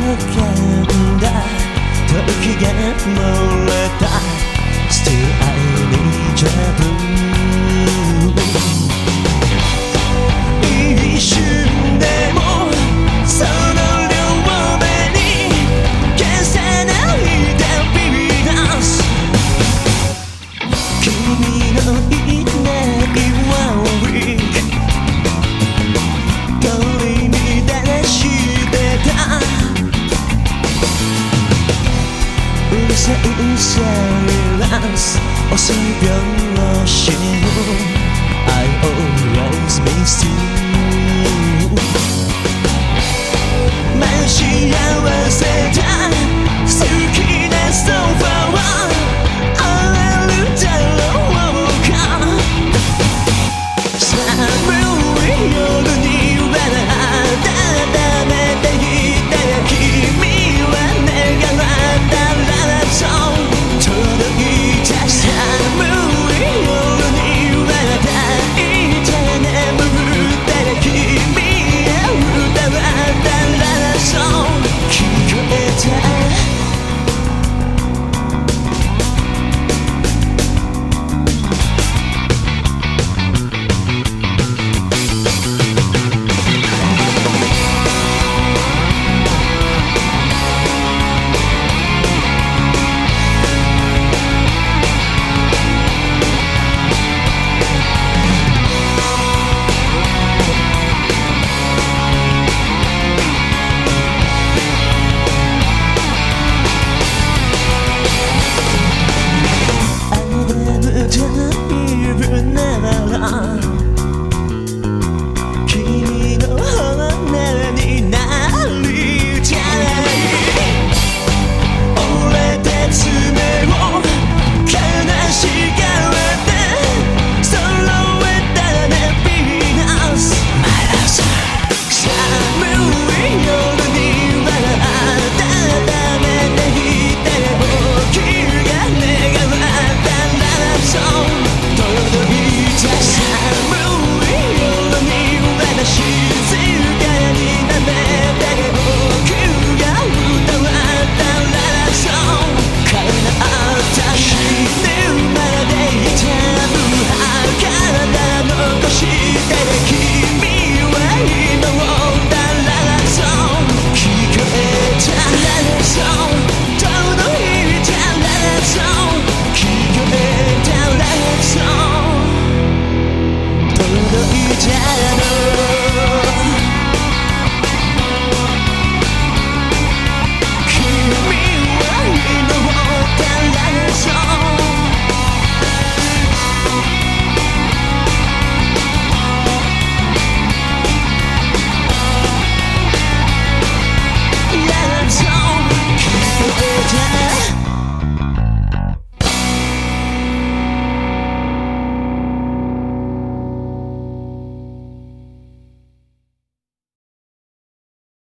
んだ。時が漏れた Still I need your blue 一瞬でもその両目に消せないでビビダンス君の天下为难，我随便了心。な